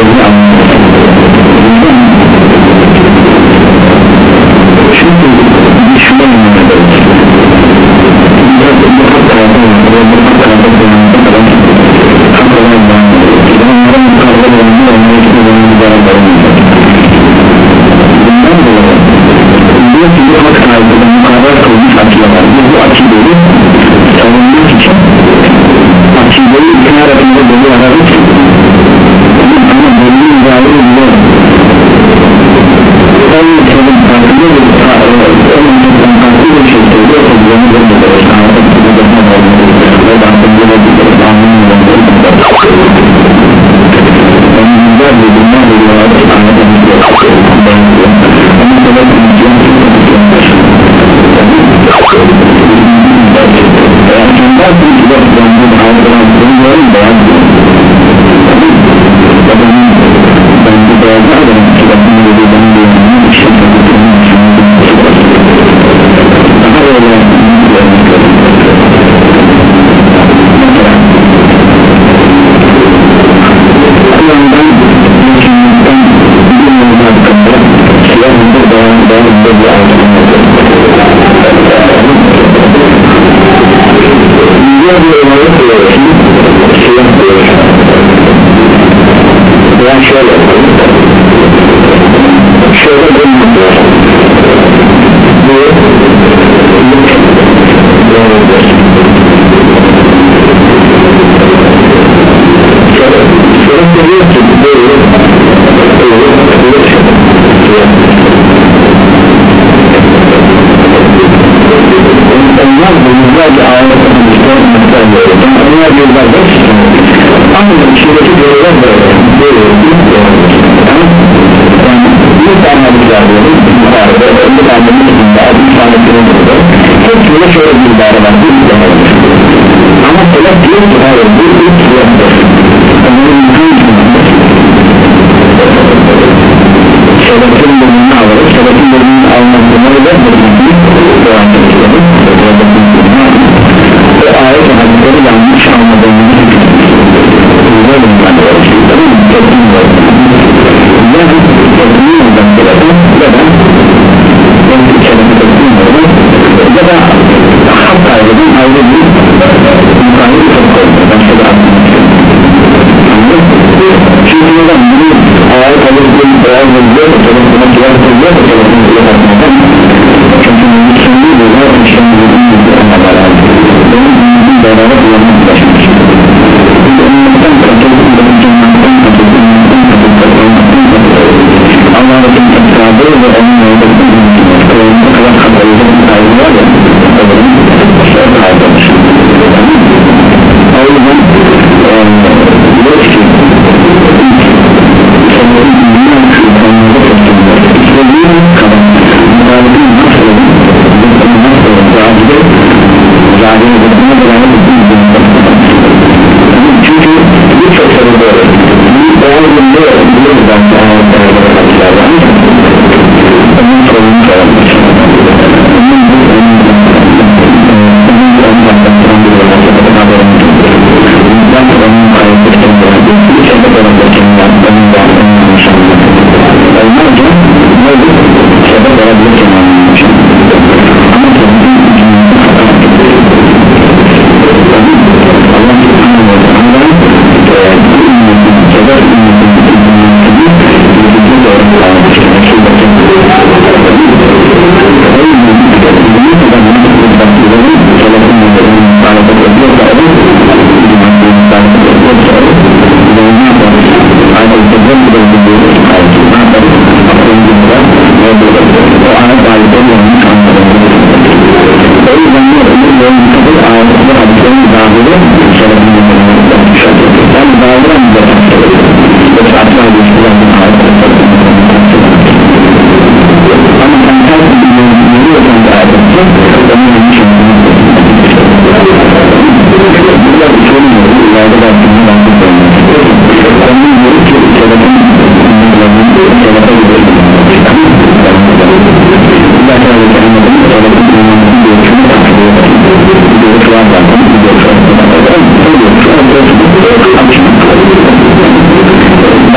dediğini anlıyoruz çünkü bir şuna inanıyoruz diyor ki bu hak sahibiyle mukarar kılmış akıyalar biz bu akıdeyi savunmak için akideyi iki arasında bölü ararız müdahale edilir en ülkenin farklı bir farklı bir şekilde yapıldığını görmüyoruz Lord bazı yüzlerce ayet okumuşta mesela görüyorum onlar yıllar beş ama içindeki görüler böyle böyle bir şey tane hadisler diyorum yukarıda elli tane müslümde altı tane kırmızı hepsinde şöyle bir ibare var bir ibare ama Selef diyor ki hayır bu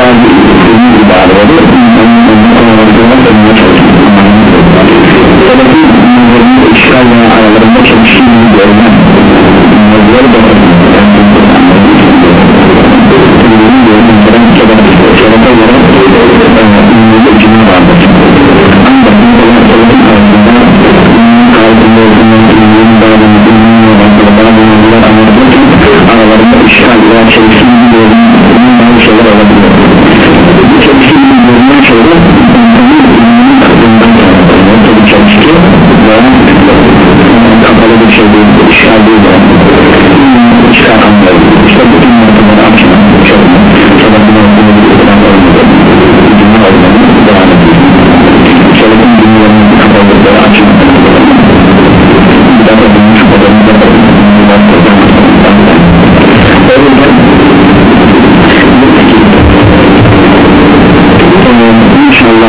Bazı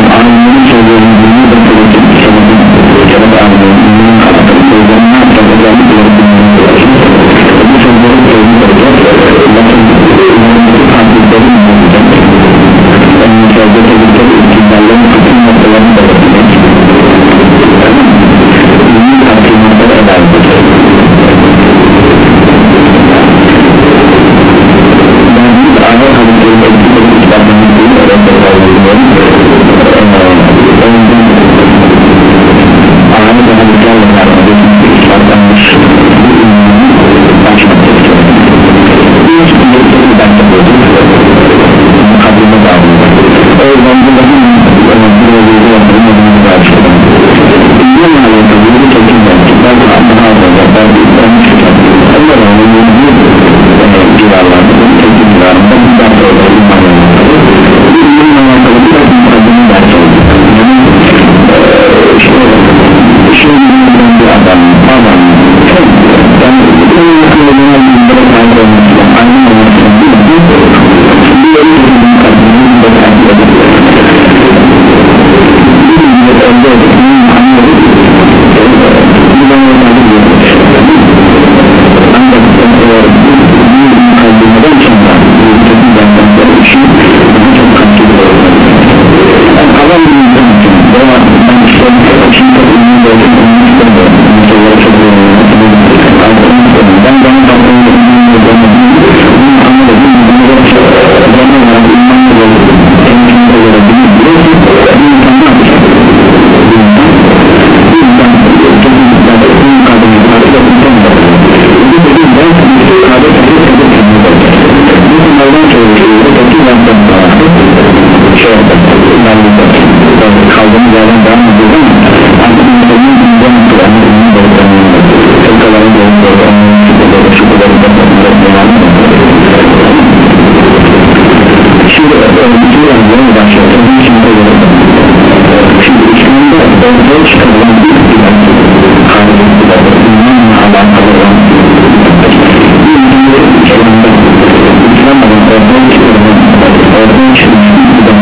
Amen. İslam'da ortaya çıkarılan ortaya çıkmış iktidar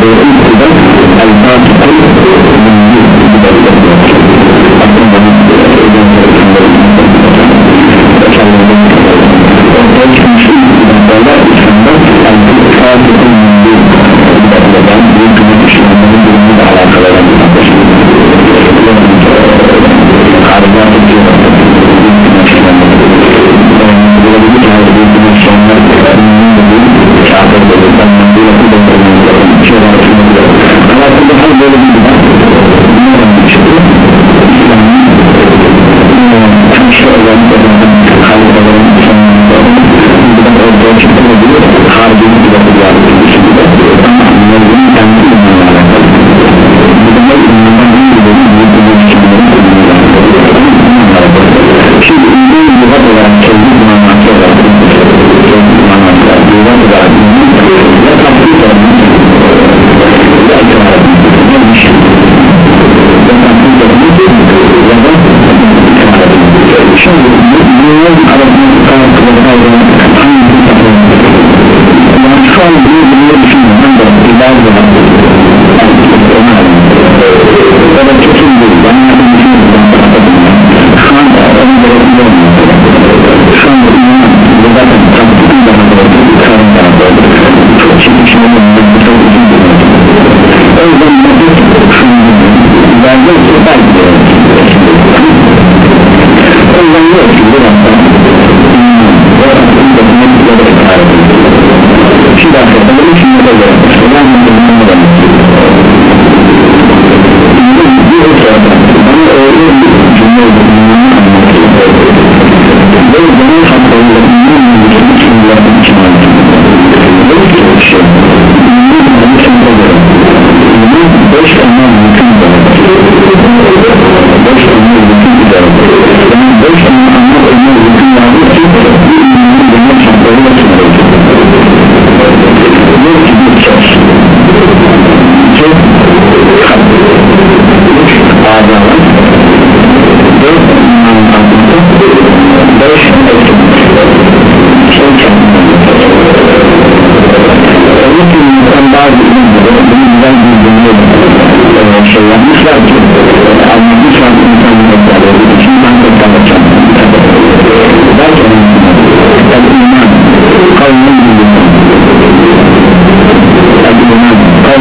Allah'ın Allah'ın yolunu için Allah'ın için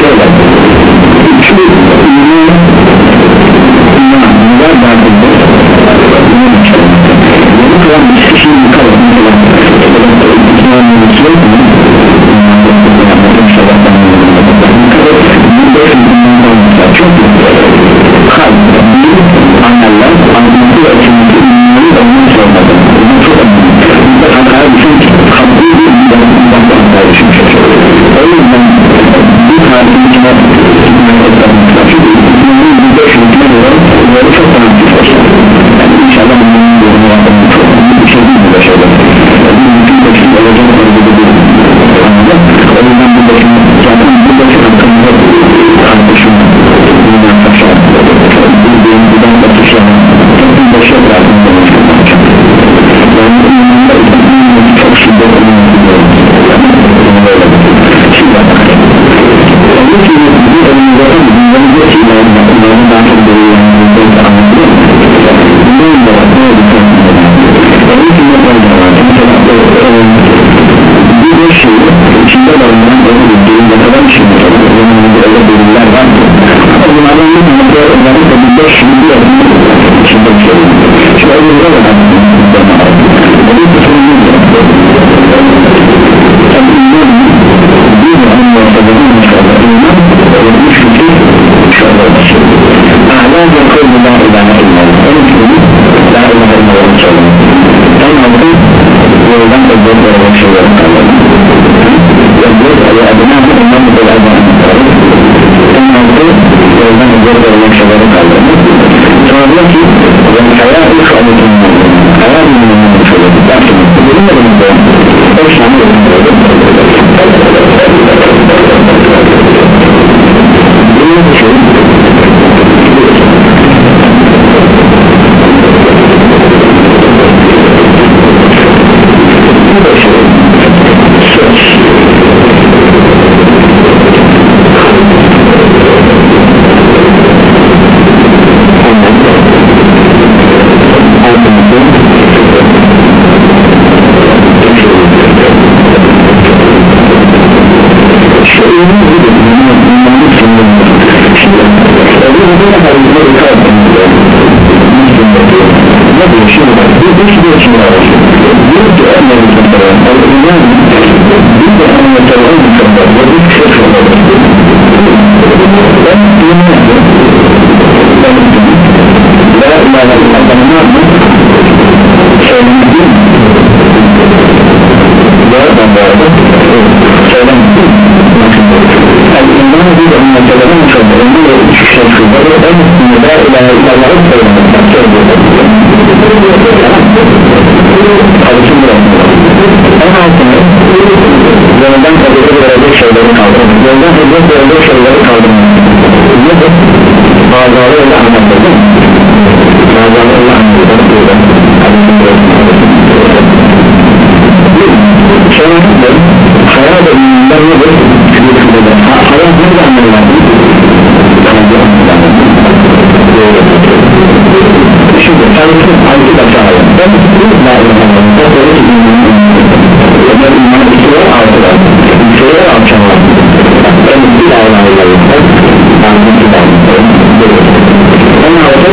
şöyle beş yıldır içinde bir şey Şimdi öyle bir zaman Tabi iman bir anlamda inşallah iman olmuş fikir inşallah olsun A'la ve kılgı la ilahe illallah En üstünü la ilahe illallah çalın En altı yoldan ödül ve bakşıların kalalım Yazıyor ve adına ondan bu kadar En altı yoldan ödül ve bakşıların kalalım bana diyor ki ben hayat bir şey şahmetim hayat bir şey şahmetim lakin bunun da benim de hepsini bu kadar yüze ikram ne diyor şimdi bak bir de şu için var diyor ki Allah'ın kutları Allah'ın bir de anlatılan kutları ve bir şey sorulur ben dinledim ben dinledim ve ilahe illallah ne yaptım söyledim ve ben de bunun bir önlemcelerin uçurduğunu ve uçuşa uçurduğunu en üstünde de ilahe ilahları söylemekten en altını yoldan hızlı verecek şeyleri kaldırmak yoldan hızlı verecek şeyleri kaldırmak hızlı bazıları ile anlatıldı bazıları ile anlatıldı şey hayal edilmeler nedir? Hayal nedir anlayılan? Şimdi tanıtım altı da şahit Ben la ilahe illallah Böyle ki altı var İkisi var alçan var Ben bir la ilahe illallah Ben bir illallah Ben altı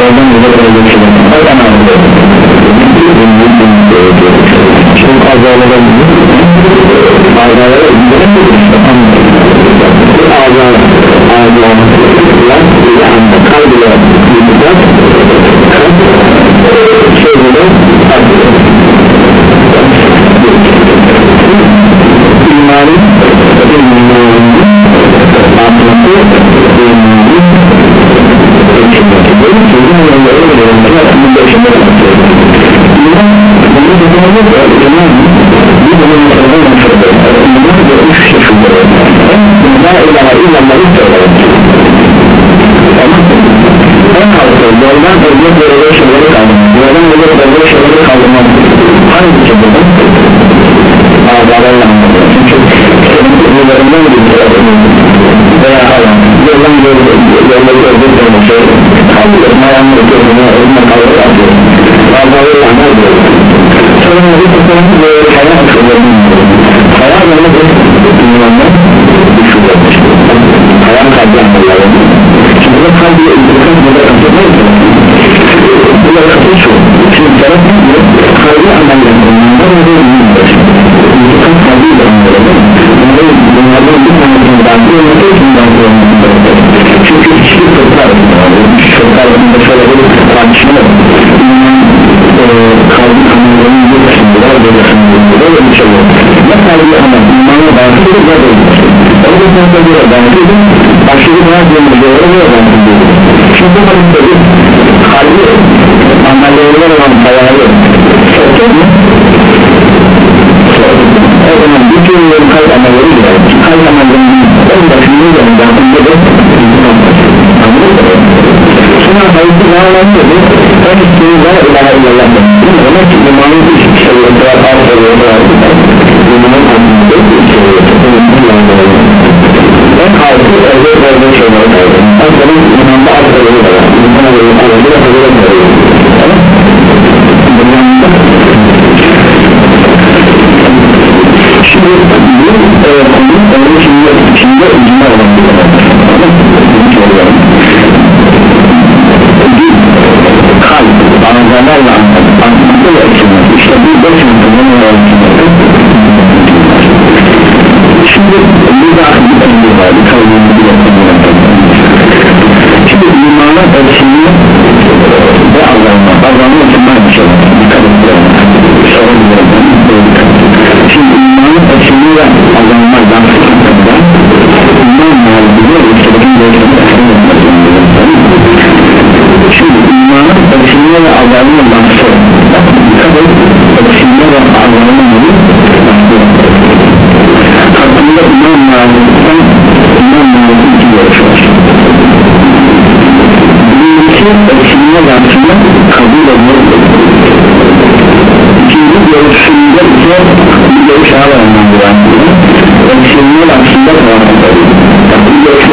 Yoldan bize böyle bir şey Ben altı Şimdi azalara Azalara Azalara Azalara Yani kalbine Yumuşak Sözüne İmanı İmanı Atması İmanı Benim sözüm yolları verilmesi Aslında şimdi İman Bunu dediğimiz İman Bir bunun mesela İllallah'ı söylemek en altı yoldan özgür böyle şeyleri kaldırmak yoldan özgür böyle şeyleri kaldırmak hangi şekilde? ağzalarla anlatıyor çünkü senin kızılarından veya hayvan yoldan yolları özgür böyle şey kaldırıyor ayağını gözüne önüne kaldırıyor atıyor ağzalarla anlatıyor sonra bir kısmı böyle hayvan kızılarından hayvan öyle bir hayvan kalbi anlayalım şimdi bu kalbiye ilgilen burada katılıyor burada katıl şu şimdi taraf diyor kalbi anlayalım bundan da bilmiyor ilgilen kalbiyle anlayalım bunları bunlardan bir tanesini ben bir kimden koyalım çünkü hiçbir fırka fırka arasında şöyle bir kalbi anlayalım bir kısmı var böyle kısmı böyle bir şey yok ne kalbi anlayalım imanla bağlı bir de o yüzden de bir bağlı aşırı daha bir doğru bir bağlı çünkü bu tabi kalbi amellerine olan hayali la ilahe illallah demek ki imanın üç seviyesi var alt seviyesi var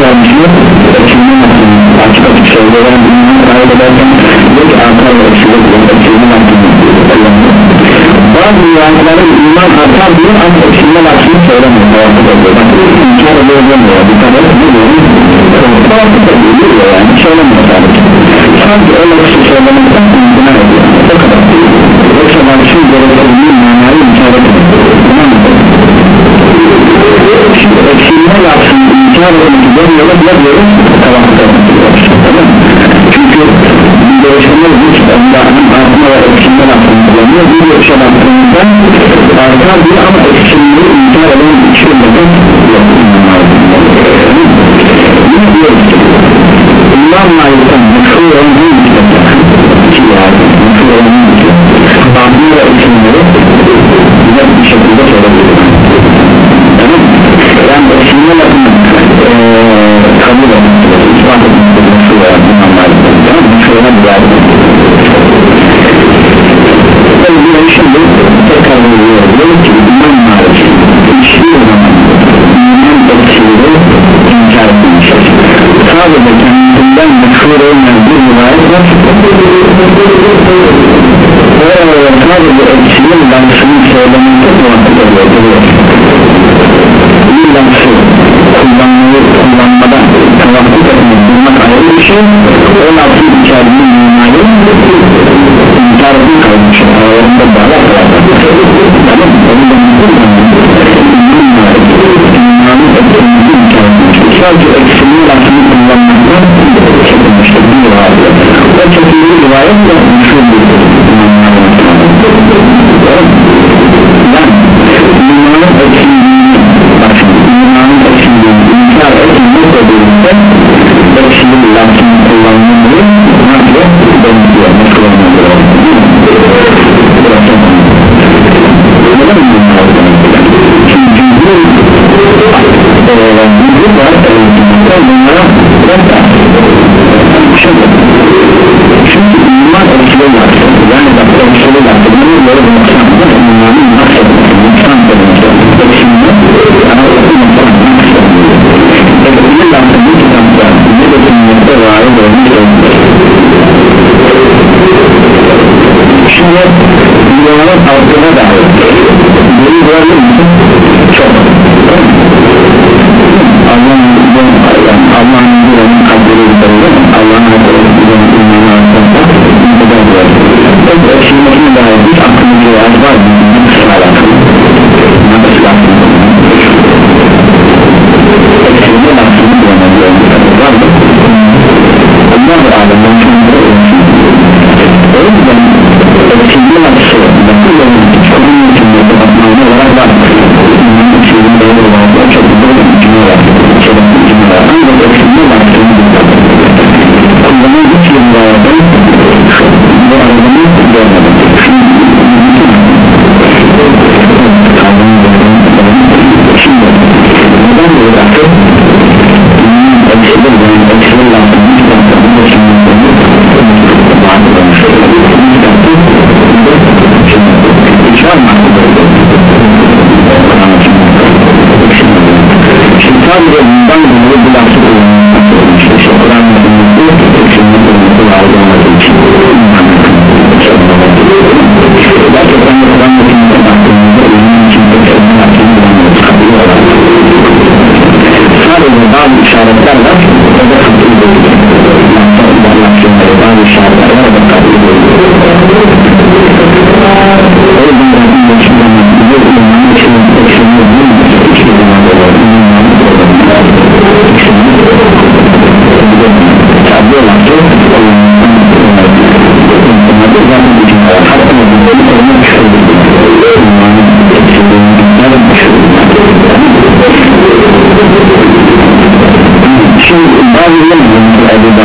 bir vermişler ölçümün aslında açık açık söyleyen ünlü kayıt ederken diyor ki artar ölçüde bile ölçümün aslında kullanılıyor bazı rivayetlerin iman artar diyor ama ölçümün aslında söylemiyor kavramı oluyor bak inkar ediyor demiyor bir kadar biliyor kavramı da biliyor yani söylemiyor sadece sadece öyle bir şey söylemekten imtina ediyor o kadar yoksa ben şu gerektiğini manayı inkar ediyor inkar edilmiş demiyorlar ne diyoruz? tavakta tamam. Çünkü bir görüşmeler hiç Allah'ın altına ve eksiğine yapsın kullanıyor bir görüşe baktığında artar diyor ama eksiğini inkar eden hiç olmadan yok. Ne diyoruz ki? İmam Malik'ten meşhur bir kitaplar ki yani meşhur bir kitaplar Bahmi ve isimleri net bir şekilde söyleyebilirim tamam. Yani isimlerle söylüyor diyor ki iman hariç hiçbir zaman iman tefsiri inkar etmiştir sadece kendinden meşhur olmayan bir rivayet var ve sadece eksiğin lafzını söylemeyi çok muhakkak ediyor bir lafzı kullanmayı kullanmadan tavakkuk etmek bulmak ayrı bir şey o lafzı içerdiği imanı tarafı kalmışlar aralarında bağlar vardır tamam mı? milyon milyonun altına dair. Bunu görmüyor musun? come to Bazı yemezler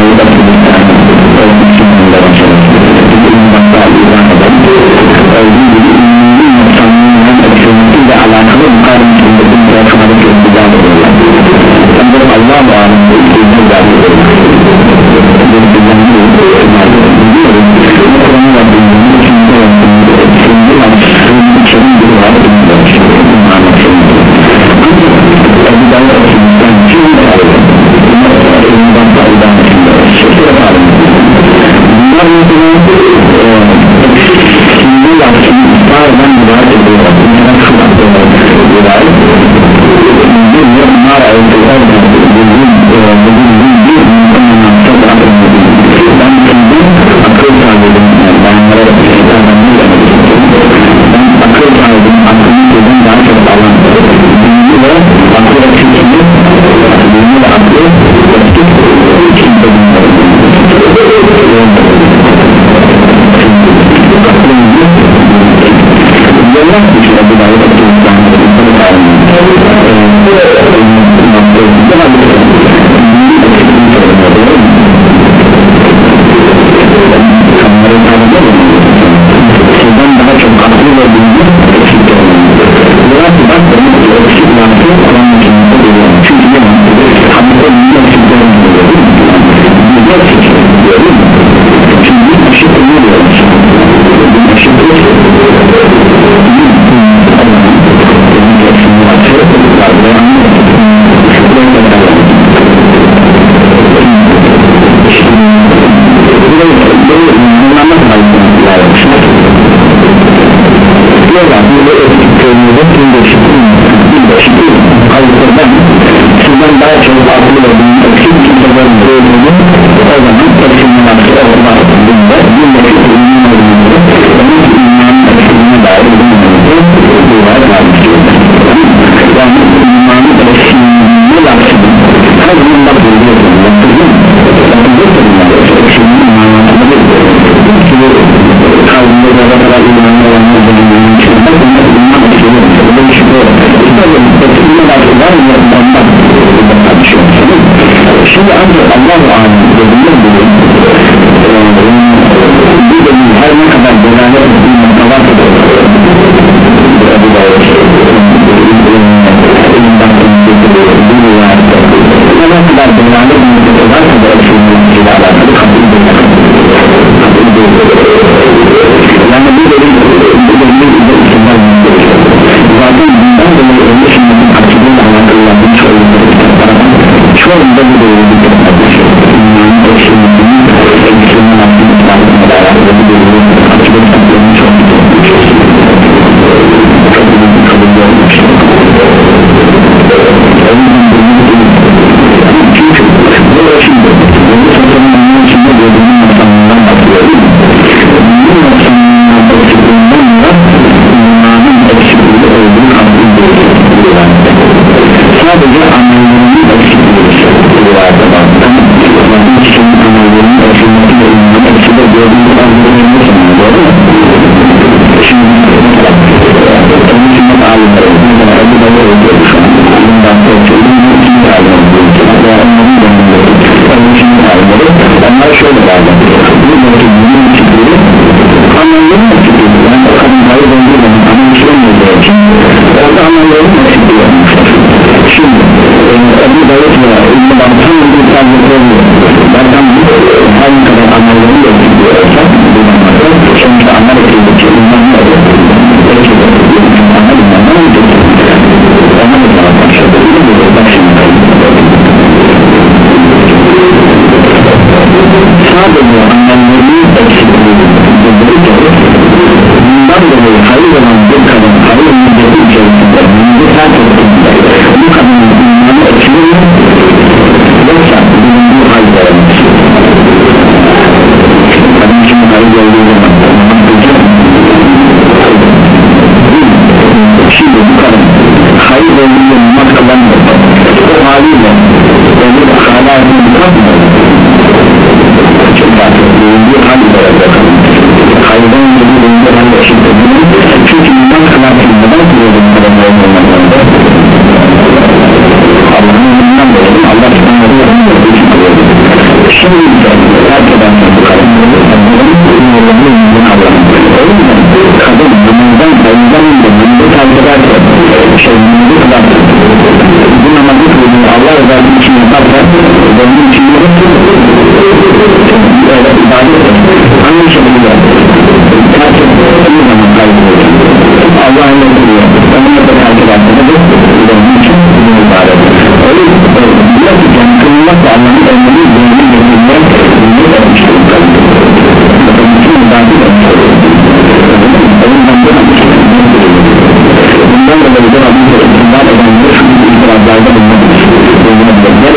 Allah için Ebu Davud'a ولا إله İlman tüm insanlıkları Benden hangi human namazlarda bulunabilir.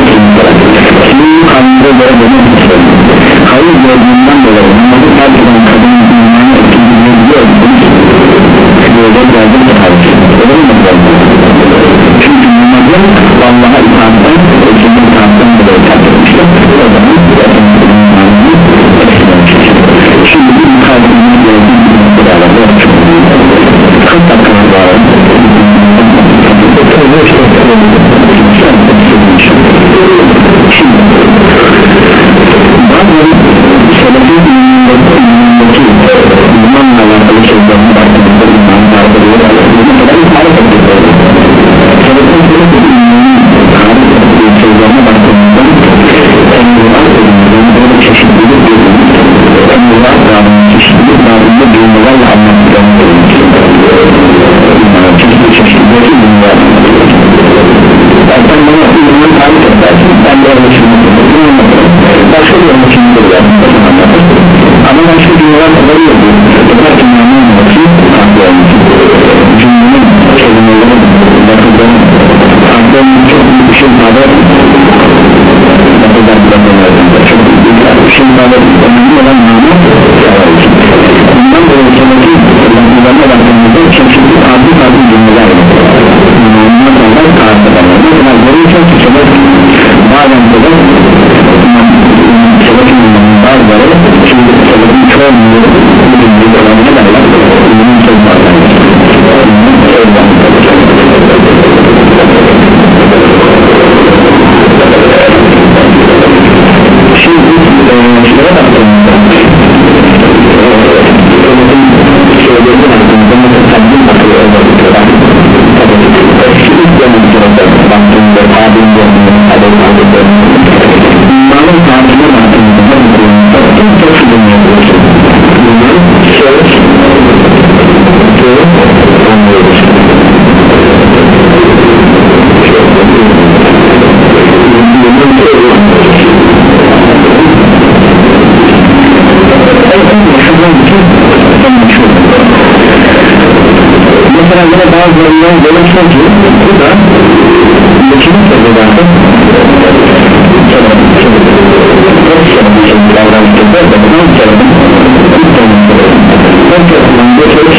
Tarafından bir söz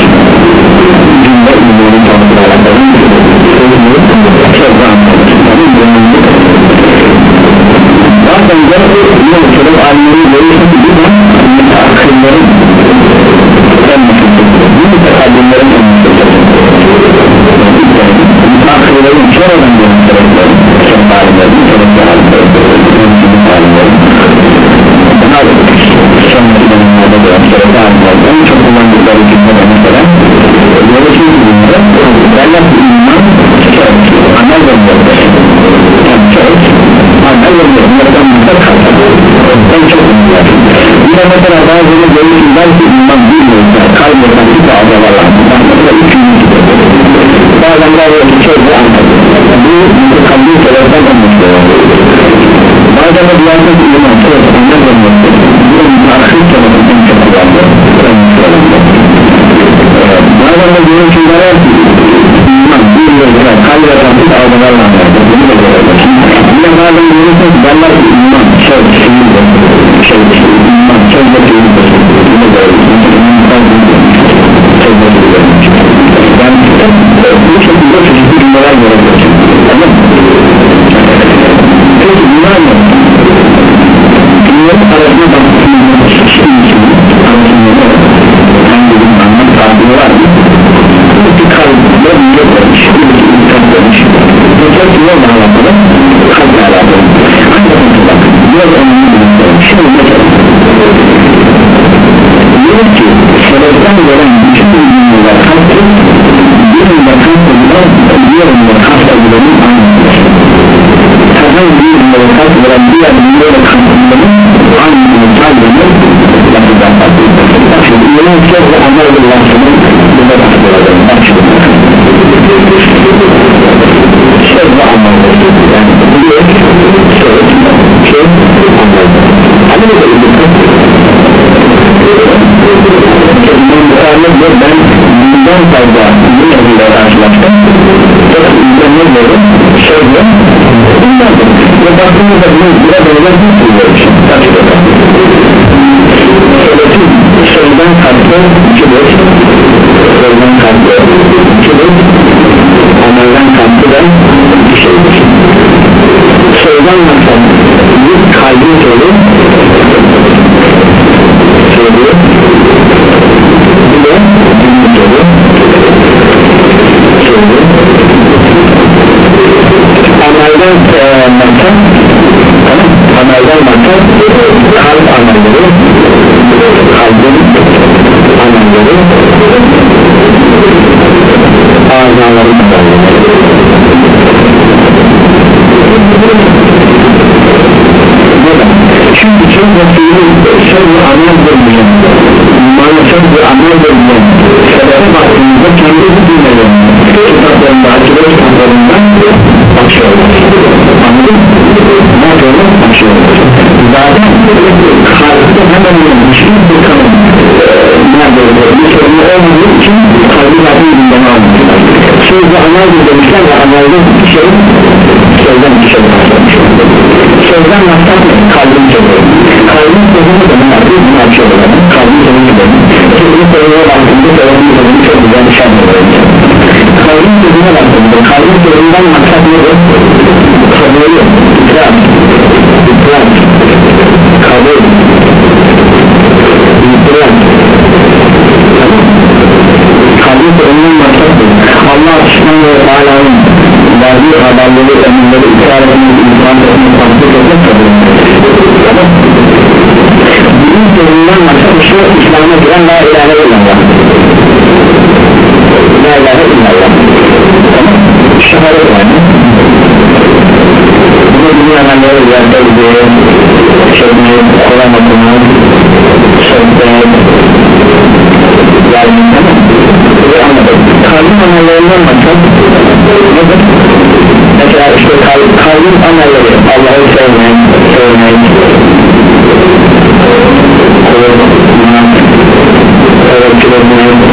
cümle ünlüğünün tanıtına alakalı sözünü çok daha bazen de yine sorun alimleri görürsün ki bu da müteahhirlerin en müteahhirlerin bu müteahhirlerin en müteahhirlerin müteahhirlerin sonradan gelen sebeplerin son alimlerin sonradan alimlerin daha sonraki dönemlerde gelen sebepli alimlerin çok kullandıkları cümle mesela görürsün ki bunları derler ki iman söz amel ve yani söz amel ve müddet kalkar ben çok yine mesela bazıları görürsün belki iman bilmiyorsa bazen diğer aynısını kalbenin lafızdan kalpedilir Bak şimdi amel bir lafının baktığımızda bunu bire benzer bir söylüyoruz sözden kalktı ikidir sözden amelleri azaların amelleri çünkü söz ve fiili söz ve amel imanı söz ve amel bölümünün sebebe baktığımızda kendi cümleleri kitaplarında akide kitaplarında açıyorlar anladın mı? ne yapıyorlar? açıyorlar zaten kalbide hemen hiçbir bir kanın nerede bir sorunu olmadığı için kalbi zaten gündeme almışlar söz ve amel demişler ve bir şey sözden bir şey başlamış sözden maksat ne? kalbin sözü kalbin sözünü de bunlar bir bunu açıyorlar kalbin sözünü de sözünü sözüne baktığında sözünü sözünü çok güzel bir şey anlıyor kalbin sözüne baktığında kalbin sözünden maksat nedir? kabul ikram ikram kabul ikram kalbin sözünden maksat Allah subhanahu ve teala'nın verdiği haberleri emirleri ikrar etmeyi ikram etmeyi tatbik etmek bunun sözünden maksat şu İslam'a giren la ilahe illallah. La ilahe illallah. Şehadet yani. Dünyanın ne üzerindeydi şeyini Kur'an okumak sohbet kalbin amellerinden maksat nedir? mesela işte kalb, kalbin amelleri Allah'ı sevmek, sevmek korkmak etmek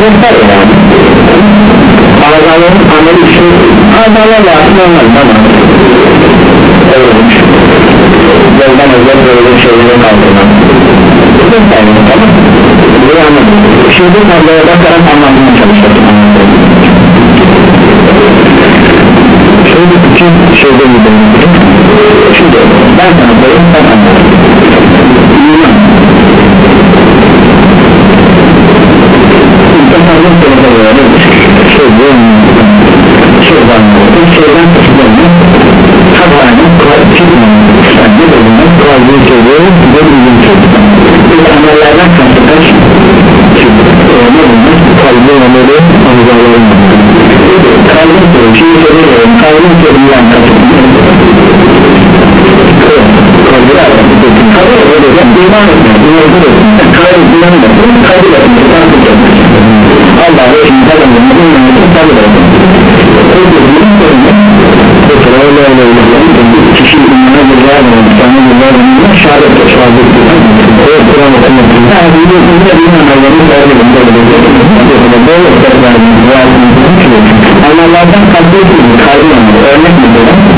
göster yani Azaların ameli şu Azalarla normal tamam Öyleymiş Yoldan özel böyle şeyleri kaldırmak. Yani tamam Şimdi tabloya bakarak anlatmaya çalışıyorum. Şöyle iki şeyde gidelim Şimdi ben sana söyleyeyim sen anlat. İman İnsanların telefonları Şey Şeyden Şeyden Şeyden Hatanın kalbinin Kendi bölümün kalbini söylüyorum Size söylüyorum Bu amellerden kasıtaş Ne bulmuş Kalbi ameli Anzaların Kalbin söylüyorum Şeyi söylüyorum Kalbin söylüyorum Kalbi Kalbi öyle iman şehadet şehadet o Kur'an okumasın yani bir de bir bir amellerini söyledim böyle Allah'lardan kalbi kalbi örnek mi böyle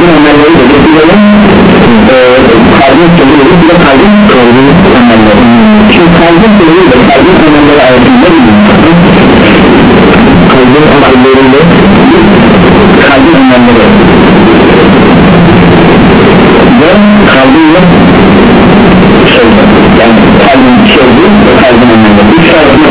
Kalbin ömerleri de getirelim Kalbin söylüyoruz bir de kalbin Kalbin ömerleri Şimdi kalbin söylüyoruz kalbin ömerleri arasında bir kalbin amellerinde kalbin amelleri. Ve kalbinle sevgi yani kalbin sevgi ve kalbin amelleri. Üç arasında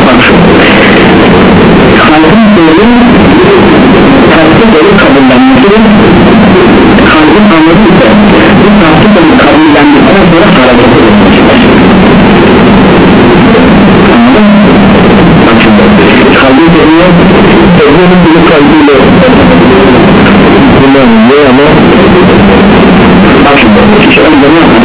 kalbiyle kullanılıyor ama bak şimdi kişi önce ne yapar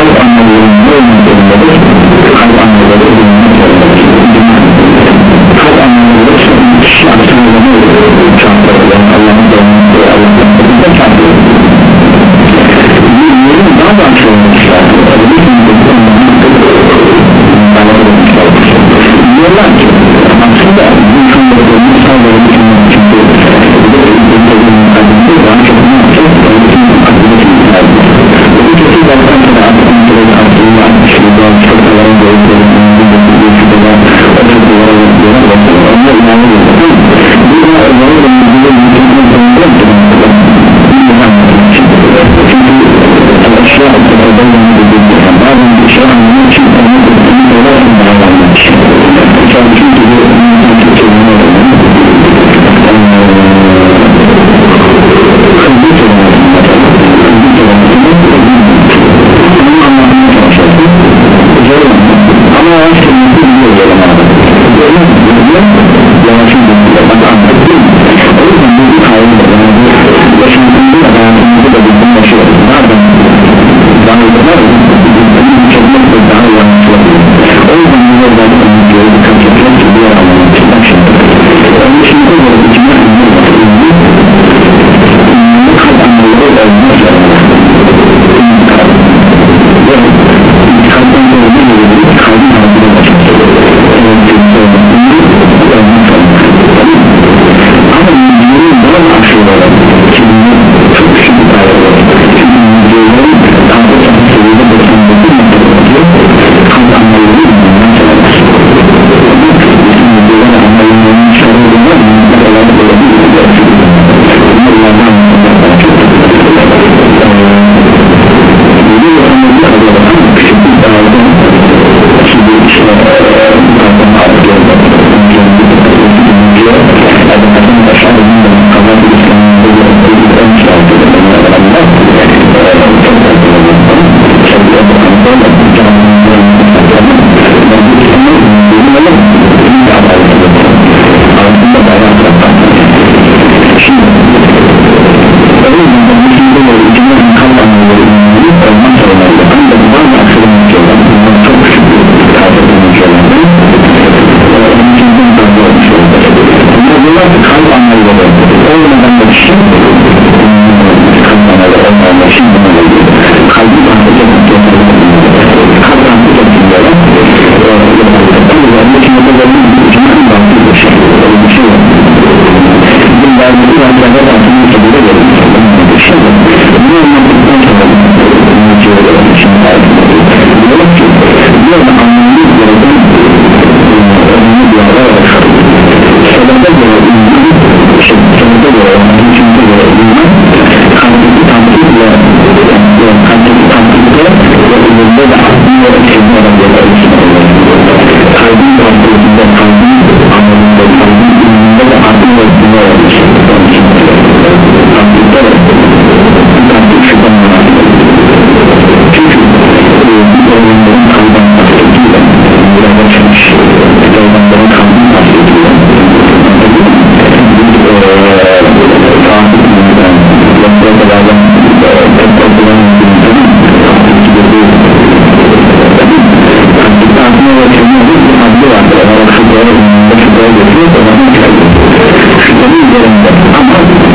kalp anlamının ne olmadığındadır kalp anlamları kalp anlamları kişi olur çarptırır Allah'ın doğumlusu Allah'ın da çarptırır yerin daha da açı olmuşlar diyorlar ki aslında bu insanları şüphenin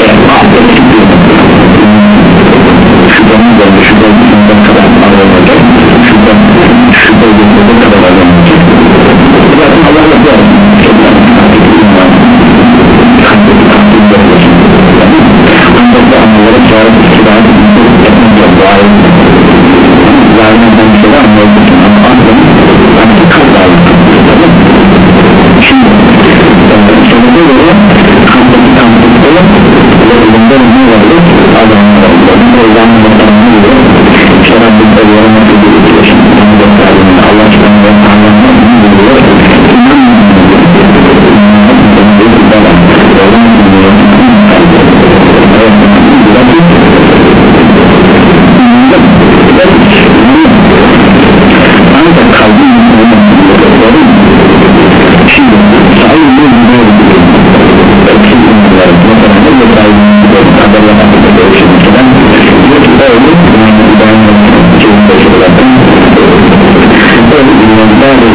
that is